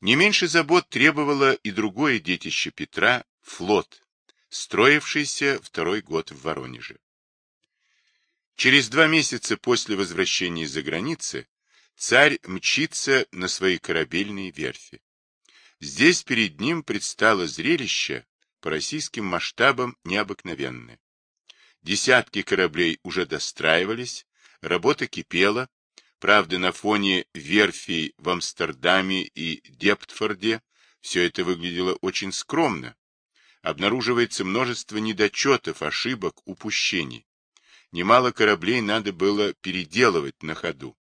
Не меньше забот требовало и другое детище Петра – флот, строившийся второй год в Воронеже. Через два месяца после возвращения из-за границы царь мчится на свои корабельные верфи. Здесь перед ним предстало зрелище по российским масштабам необыкновенное. Десятки кораблей уже достраивались, работа кипела, правда на фоне верфей в Амстердаме и Дептфорде все это выглядело очень скромно. Обнаруживается множество недочетов, ошибок, упущений. Немало кораблей надо было переделывать на ходу.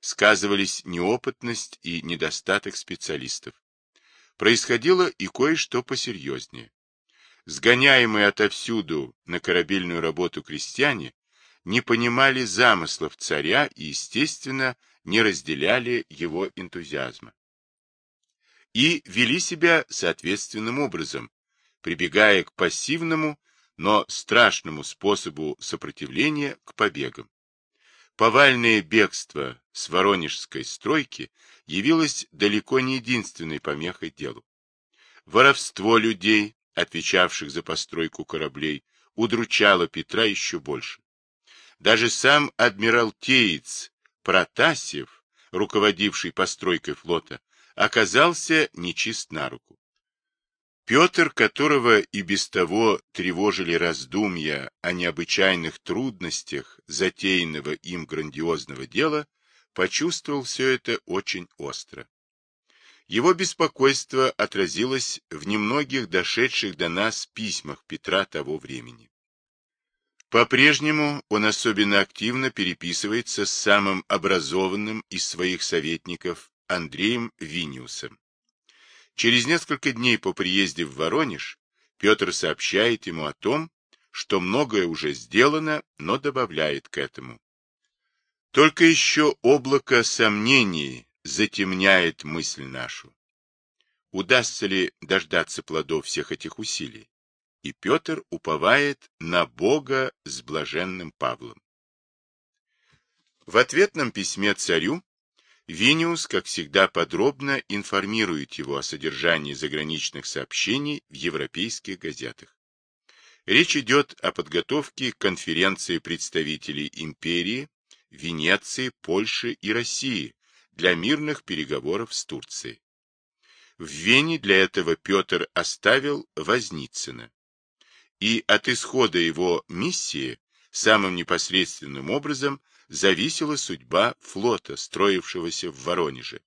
Сказывались неопытность и недостаток специалистов. Происходило и кое-что посерьезнее. Сгоняемые отовсюду на корабельную работу крестьяне не понимали замыслов царя и, естественно, не разделяли его энтузиазма. И вели себя соответственным образом, прибегая к пассивному, но страшному способу сопротивления к побегам. Повальное бегство с воронежской стройки явилось далеко не единственной помехой делу. Воровство людей, отвечавших за постройку кораблей, удручало Петра еще больше. Даже сам адмиралтеец Протасев, руководивший постройкой флота, оказался нечист на руку. Петр, которого и без того тревожили раздумья о необычайных трудностях затеянного им грандиозного дела, почувствовал все это очень остро. Его беспокойство отразилось в немногих дошедших до нас письмах Петра того времени. По-прежнему он особенно активно переписывается с самым образованным из своих советников Андреем Виниусом. Через несколько дней по приезде в Воронеж Петр сообщает ему о том, что многое уже сделано, но добавляет к этому. Только еще облако сомнений затемняет мысль нашу. Удастся ли дождаться плодов всех этих усилий? И Петр уповает на Бога с блаженным Павлом. В ответном письме царю Виниус, как всегда, подробно информирует его о содержании заграничных сообщений в европейских газетах. Речь идет о подготовке конференции представителей империи, Венеции, Польши и России для мирных переговоров с Турцией. В Вене для этого Петр оставил Возницына. И от исхода его миссии самым непосредственным образом – зависела судьба флота, строившегося в Воронеже.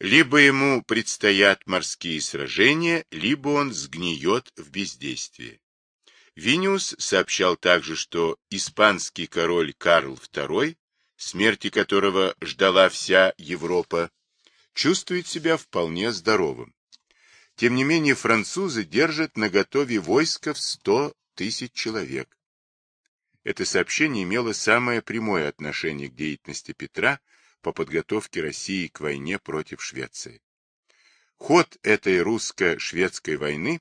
Либо ему предстоят морские сражения, либо он сгниет в бездействии. Виниус сообщал также, что испанский король Карл II, смерти которого ждала вся Европа, чувствует себя вполне здоровым. Тем не менее французы держат наготове войско в 100 тысяч человек. Это сообщение имело самое прямое отношение к деятельности Петра по подготовке России к войне против Швеции. Ход этой русско-шведской войны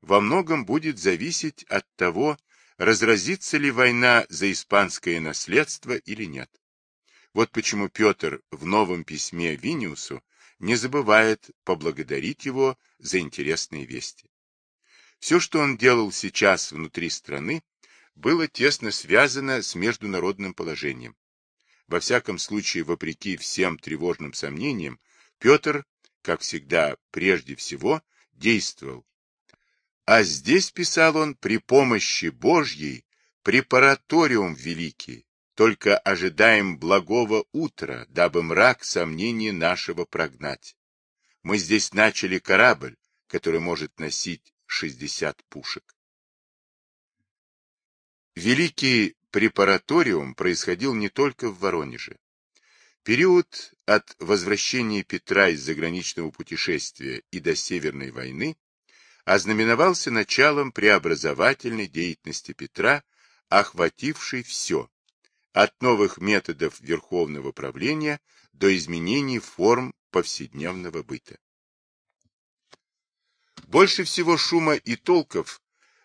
во многом будет зависеть от того, разразится ли война за испанское наследство или нет. Вот почему Петр в новом письме Виниусу не забывает поблагодарить его за интересные вести. Все, что он делал сейчас внутри страны, было тесно связано с международным положением. Во всяком случае, вопреки всем тревожным сомнениям, Петр, как всегда, прежде всего, действовал. А здесь, писал он, при помощи Божьей, препараториум великий, только ожидаем благого утра, дабы мрак сомнений нашего прогнать. Мы здесь начали корабль, который может носить 60 пушек. Великий препараториум происходил не только в Воронеже. Период от возвращения Петра из заграничного путешествия и до Северной войны ознаменовался началом преобразовательной деятельности Петра, охватившей все, от новых методов верховного правления до изменений форм повседневного быта. Больше всего шума и толков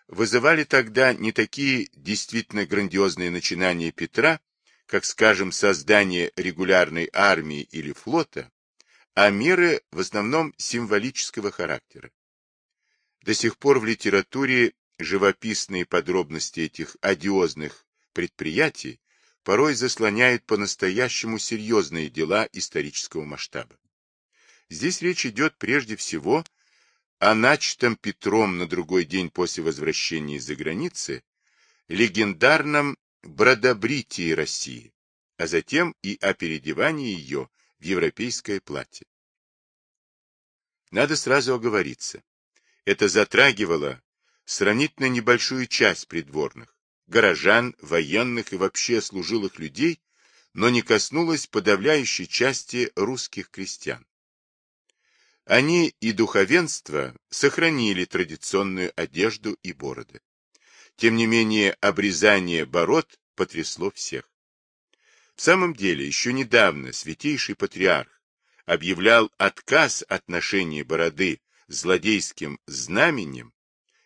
вызывали тогда не такие действительно грандиозные начинания Петра, как, скажем, создание регулярной армии или флота, а меры в основном символического характера. До сих пор в литературе живописные подробности этих одиозных предприятий порой заслоняют по-настоящему серьезные дела исторического масштаба. Здесь речь идет прежде всего о начатом Петром на другой день после возвращения из-за границы легендарном бродобритии России, а затем и о переодевании ее в европейское платье. Надо сразу оговориться. Это затрагивало сравнительно небольшую часть придворных, горожан, военных и вообще служилых людей, но не коснулось подавляющей части русских крестьян. Они и духовенство сохранили традиционную одежду и бороды. Тем не менее, обрезание бород потрясло всех. В самом деле, еще недавно святейший патриарх объявлял отказ от ношения бороды злодейским знаменем,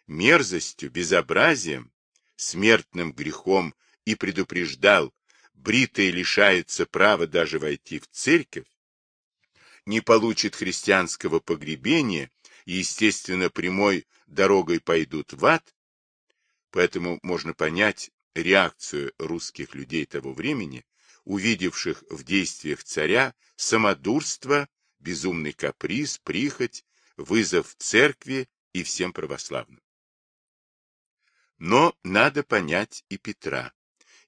мерзостью, безобразием, смертным грехом и предупреждал, бритые лишаются права даже войти в церковь, не получит христианского погребения и, естественно, прямой дорогой пойдут в ад, поэтому можно понять реакцию русских людей того времени, увидевших в действиях царя самодурство, безумный каприз, прихоть, вызов церкви и всем православным. Но надо понять и Петра,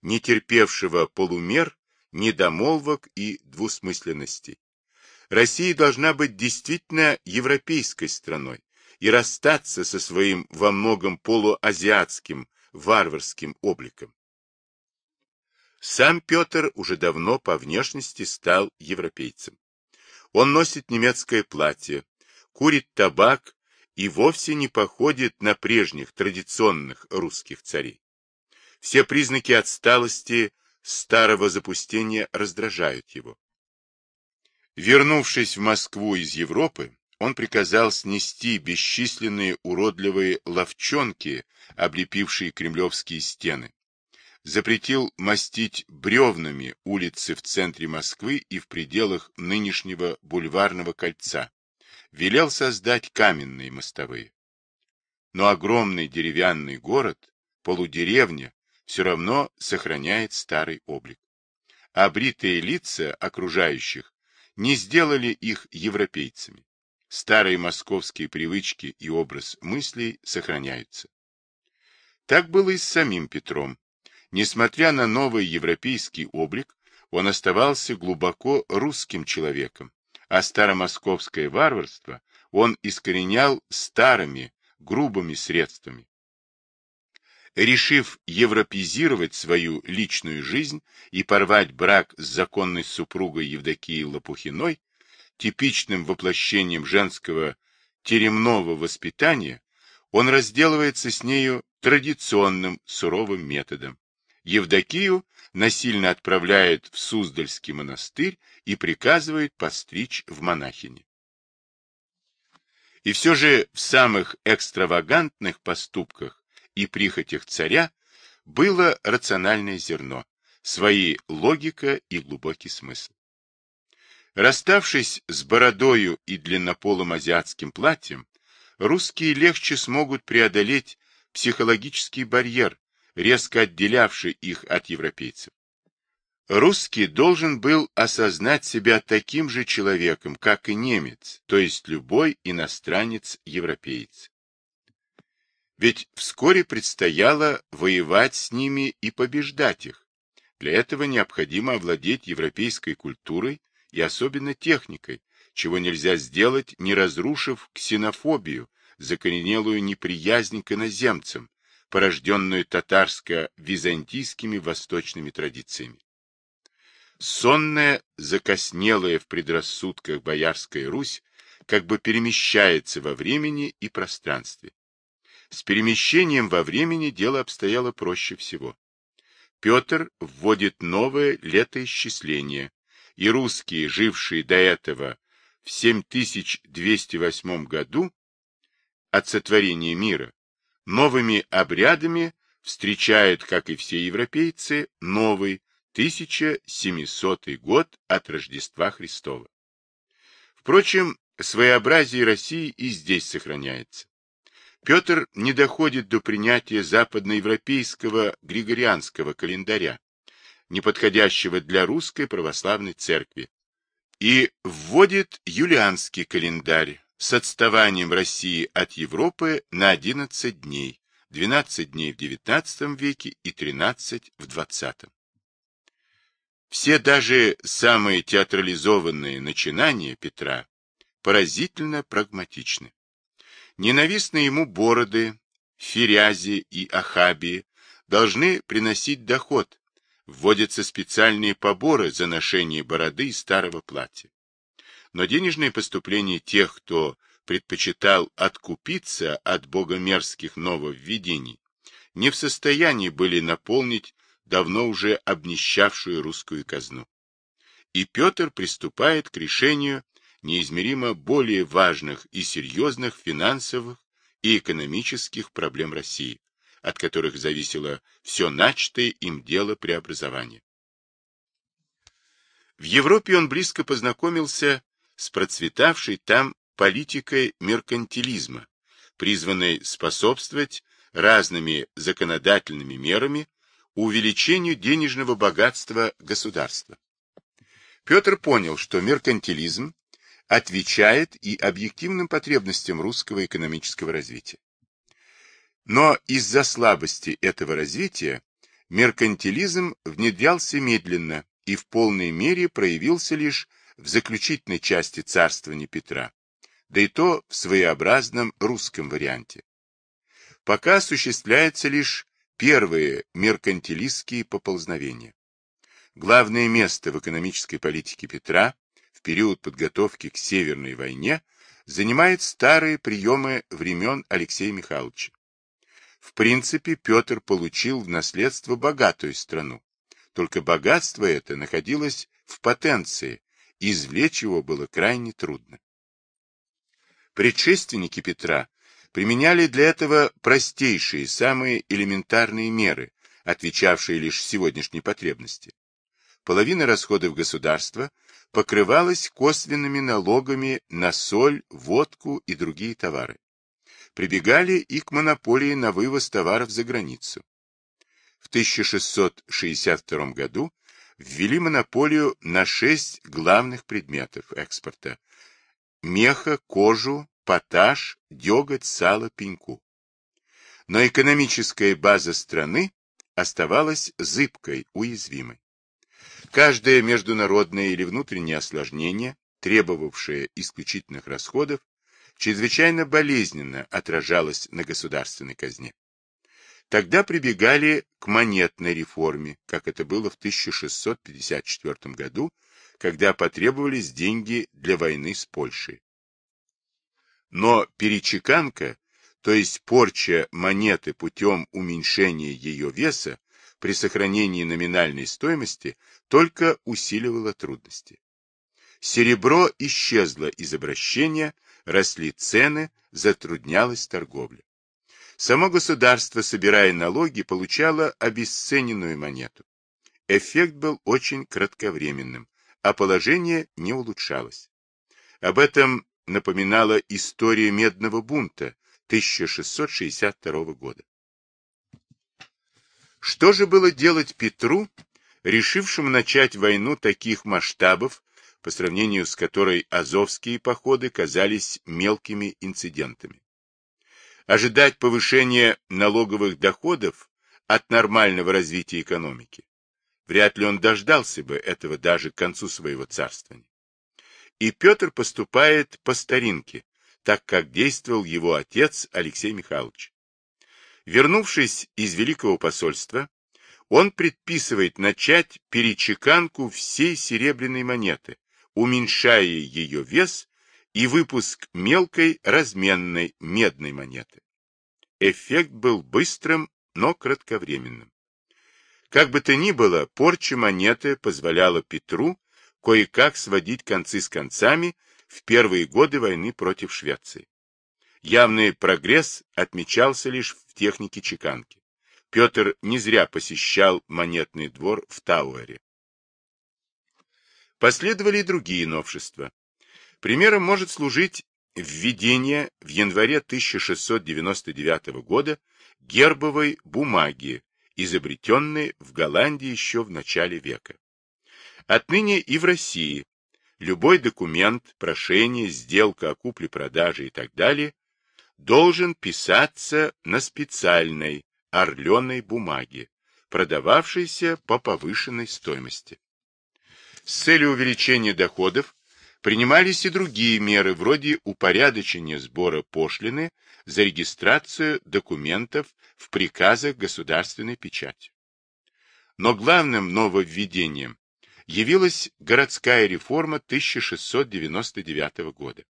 не терпевшего полумер, недомолвок и двусмысленностей, Россия должна быть действительно европейской страной и расстаться со своим во многом полуазиатским, варварским обликом. Сам Петр уже давно по внешности стал европейцем. Он носит немецкое платье, курит табак и вовсе не походит на прежних традиционных русских царей. Все признаки отсталости старого запустения раздражают его. Вернувшись в Москву из Европы, он приказал снести бесчисленные уродливые ловчонки, облепившие кремлевские стены. Запретил мастить бревнами улицы в центре Москвы и в пределах нынешнего бульварного кольца. Велел создать каменные мостовые. Но огромный деревянный город, полудеревня, все равно сохраняет старый облик. А бритые лица окружающих не сделали их европейцами. Старые московские привычки и образ мыслей сохраняются. Так было и с самим Петром. Несмотря на новый европейский облик, он оставался глубоко русским человеком, а старомосковское варварство он искоренял старыми, грубыми средствами, решив европезировать свою личную жизнь и порвать брак с законной супругой Евдокией Лопухиной, типичным воплощением женского теремного воспитания, он разделывается с нею традиционным суровым методом. Евдокию насильно отправляет в Суздальский монастырь и приказывает постричь в монахини. И все же в самых экстравагантных поступках и прихотях царя было рациональное зерно, свои логика и глубокий смысл. Расставшись с бородою и длиннополым азиатским платьем, русские легче смогут преодолеть психологический барьер, резко отделявший их от европейцев. Русский должен был осознать себя таким же человеком, как и немец, то есть любой иностранец-европеец. Ведь вскоре предстояло воевать с ними и побеждать их. Для этого необходимо овладеть европейской культурой и особенно техникой, чего нельзя сделать, не разрушив ксенофобию, закоренелую неприязнь к иноземцам, порожденную татарско-византийскими восточными традициями. Сонная, закоснелая в предрассудках Боярская Русь как бы перемещается во времени и пространстве. С перемещением во времени дело обстояло проще всего. Петр вводит новое летоисчисление, и русские, жившие до этого в 7208 году от сотворения мира, новыми обрядами встречают, как и все европейцы, новый 1700 год от Рождества Христова. Впрочем, своеобразие России и здесь сохраняется. Петр не доходит до принятия западноевропейского григорианского календаря, неподходящего для русской православной церкви, и вводит юлианский календарь с отставанием России от Европы на 11 дней, 12 дней в XIX веке и 13 в XX. Все даже самые театрализованные начинания Петра поразительно прагматичны. Ненавистные ему бороды, ферязи и ахабии должны приносить доход, вводятся специальные поборы за ношение бороды и старого платья. Но денежные поступления тех, кто предпочитал откупиться от богомерзких нововведений, не в состоянии были наполнить давно уже обнищавшую русскую казну. И Петр приступает к решению неизмеримо более важных и серьезных финансовых и экономических проблем России, от которых зависело все начатое им дело преобразования. В Европе он близко познакомился с процветавшей там политикой меркантилизма, призванной способствовать разными законодательными мерами увеличению денежного богатства государства. Петр понял, что меркантилизм отвечает и объективным потребностям русского экономического развития. Но из-за слабости этого развития меркантилизм внедрялся медленно и в полной мере проявился лишь в заключительной части царствования Петра, да и то в своеобразном русском варианте. Пока осуществляются лишь первые меркантилистские поползновения. Главное место в экономической политике Петра в период подготовки к Северной войне занимает старые приемы времен Алексея Михайловича. В принципе, Петр получил в наследство богатую страну, только богатство это находилось в потенции, извлечь его было крайне трудно. Предшественники Петра применяли для этого простейшие, самые элементарные меры, отвечавшие лишь сегодняшней потребности. Половина расходов государства покрывалась косвенными налогами на соль, водку и другие товары. Прибегали и к монополии на вывоз товаров за границу. В 1662 году ввели монополию на шесть главных предметов экспорта – меха, кожу, поташ, деготь, сало, пеньку. Но экономическая база страны оставалась зыбкой, уязвимой. Каждое международное или внутреннее осложнение, требовавшее исключительных расходов, чрезвычайно болезненно отражалось на государственной казне. Тогда прибегали к монетной реформе, как это было в 1654 году, когда потребовались деньги для войны с Польшей. Но перечеканка, то есть порча монеты путем уменьшения ее веса при сохранении номинальной стоимости, только усиливала трудности. Серебро исчезло из обращения, росли цены, затруднялась торговля. Само государство, собирая налоги, получало обесцененную монету. Эффект был очень кратковременным, а положение не улучшалось. Об этом напоминала история Медного бунта 1662 года. Что же было делать Петру, решившему начать войну таких масштабов, по сравнению с которой азовские походы казались мелкими инцидентами? Ожидать повышения налоговых доходов от нормального развития экономики? Вряд ли он дождался бы этого даже к концу своего царствования. И Петр поступает по старинке, так как действовал его отец Алексей Михайлович. Вернувшись из Великого посольства, он предписывает начать перечеканку всей серебряной монеты, уменьшая ее вес и выпуск мелкой разменной медной монеты. Эффект был быстрым, но кратковременным. Как бы то ни было, порча монеты позволяла Петру кое-как сводить концы с концами в первые годы войны против Швеции. Явный прогресс отмечался лишь в технике чеканки. Петр не зря посещал монетный двор в Тауэре. Последовали и другие новшества. Примером может служить введение в январе 1699 года гербовой бумаги, изобретенной в Голландии еще в начале века. Отныне и в России любой документ, прошение, сделка о купле-продаже и так далее должен писаться на специальной орленой бумаге, продававшейся по повышенной стоимости. С целью увеличения доходов принимались и другие меры, вроде упорядочения сбора пошлины за регистрацию документов в приказах государственной печати. Но главным нововведением явилась городская реформа 1699 года.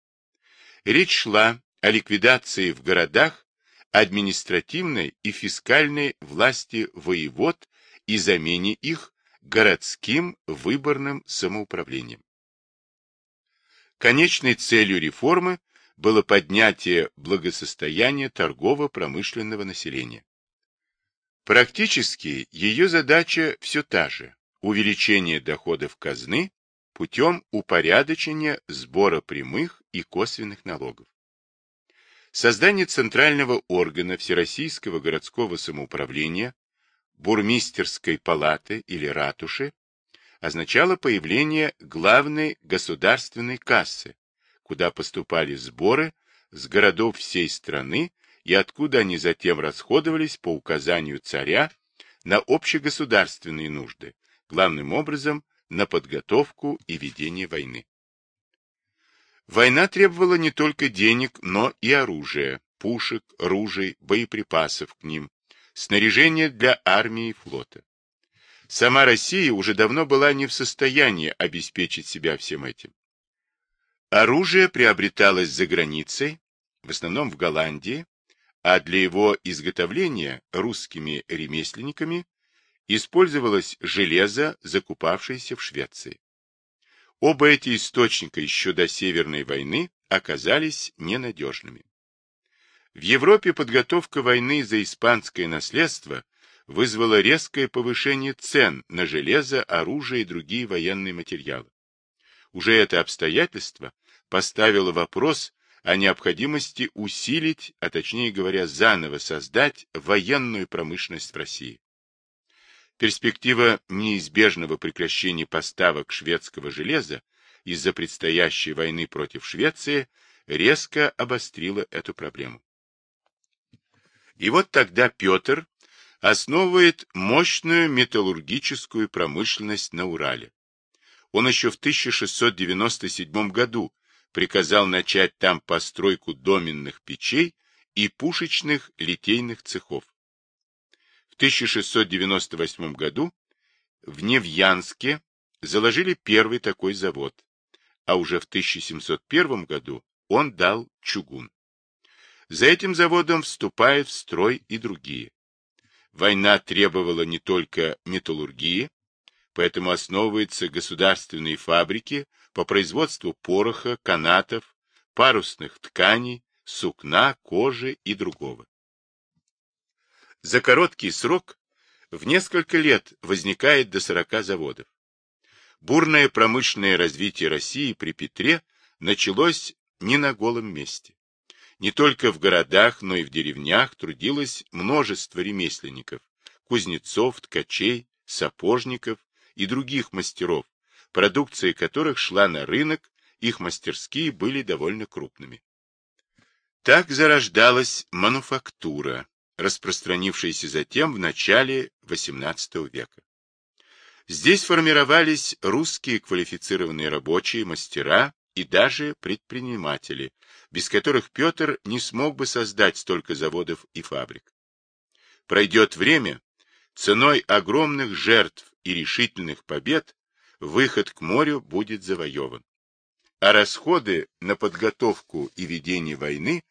Речь шла о ликвидации в городах административной и фискальной власти воевод и замене их городским выборным самоуправлением. Конечной целью реформы было поднятие благосостояния торгово-промышленного населения. Практически ее задача все та же – увеличение доходов казны путем упорядочения сбора прямых и косвенных налогов. Создание центрального органа Всероссийского городского самоуправления, бурмистерской палаты или ратуши, означало появление главной государственной кассы, куда поступали сборы с городов всей страны и откуда они затем расходовались по указанию царя на общегосударственные нужды, главным образом на подготовку и ведение войны. Война требовала не только денег, но и оружия, пушек, ружей, боеприпасов к ним, снаряжения для армии и флота. Сама Россия уже давно была не в состоянии обеспечить себя всем этим. Оружие приобреталось за границей, в основном в Голландии, а для его изготовления русскими ремесленниками использовалось железо, закупавшееся в Швеции. Оба эти источника еще до Северной войны оказались ненадежными. В Европе подготовка войны за испанское наследство вызвала резкое повышение цен на железо, оружие и другие военные материалы. Уже это обстоятельство поставило вопрос о необходимости усилить, а точнее говоря, заново создать военную промышленность в России. Перспектива неизбежного прекращения поставок шведского железа из-за предстоящей войны против Швеции резко обострила эту проблему. И вот тогда Петр основывает мощную металлургическую промышленность на Урале. Он еще в 1697 году приказал начать там постройку доменных печей и пушечных литейных цехов. В 1698 году в Невьянске заложили первый такой завод, а уже в 1701 году он дал чугун. За этим заводом вступают в строй и другие. Война требовала не только металлургии, поэтому основываются государственные фабрики по производству пороха, канатов, парусных тканей, сукна, кожи и другого. За короткий срок в несколько лет возникает до 40 заводов. Бурное промышленное развитие России при Петре началось не на голом месте. Не только в городах, но и в деревнях трудилось множество ремесленников, кузнецов, ткачей, сапожников и других мастеров, продукция которых шла на рынок, их мастерские были довольно крупными. Так зарождалась мануфактура, распространившаяся затем в начале XVIII века. Здесь формировались русские квалифицированные рабочие, мастера и даже предприниматели, без которых Петр не смог бы создать столько заводов и фабрик. Пройдет время, ценой огромных жертв и решительных побед выход к морю будет завоеван. А расходы на подготовку и ведение войны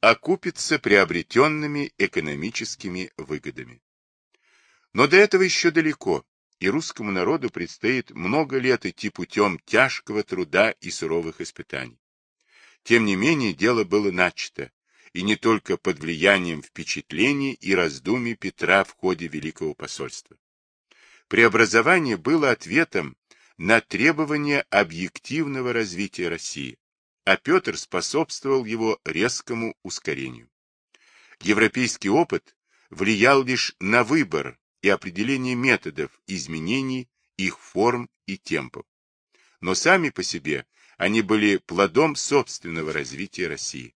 окупятся приобретенными экономическими выгодами. Но до этого еще далеко, и русскому народу предстоит много лет идти путем тяжкого труда и суровых испытаний. Тем не менее, дело было начато, и не только под влиянием впечатлений и раздумий Петра в ходе Великого посольства. Преобразование было ответом на требования объективного развития России, а Петр способствовал его резкому ускорению. Европейский опыт влиял лишь на выбор и определение методов изменений их форм и темпов. Но сами по себе они были плодом собственного развития России.